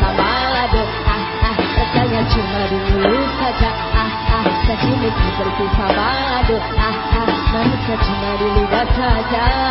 sama lado Ah ah rasanya cuma dulu saja Ah ah sajimu seperti sama lado Ah ah manisnya cuma dulu saja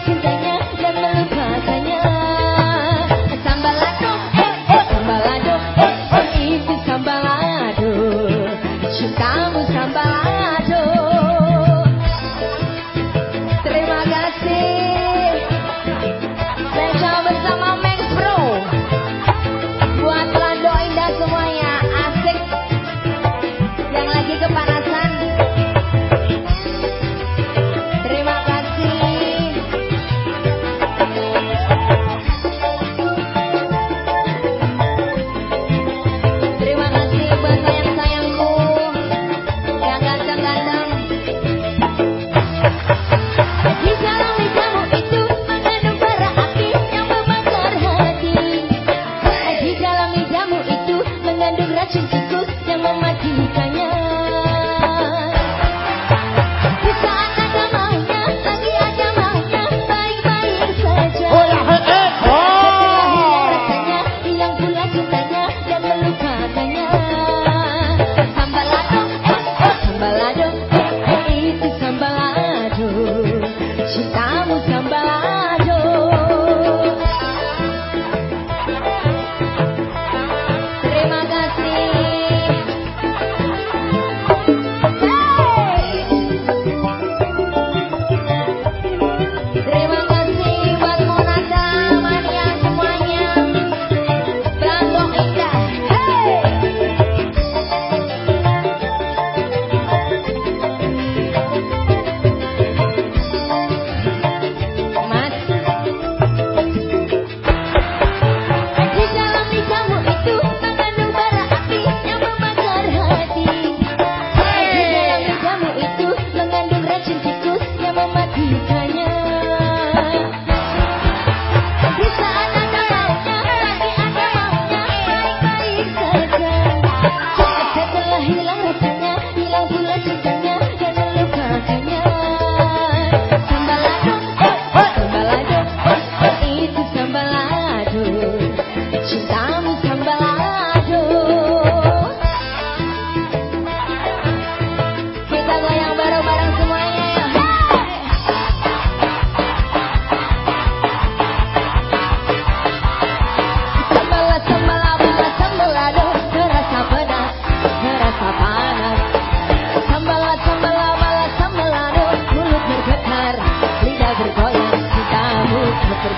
I can.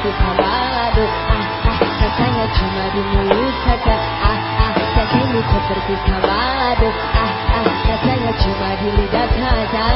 susah balado Ah ah katanya cuma di mulut saja Ah ah sakitmu seperti sabalado Ah ah katanya cuma di lidah saja.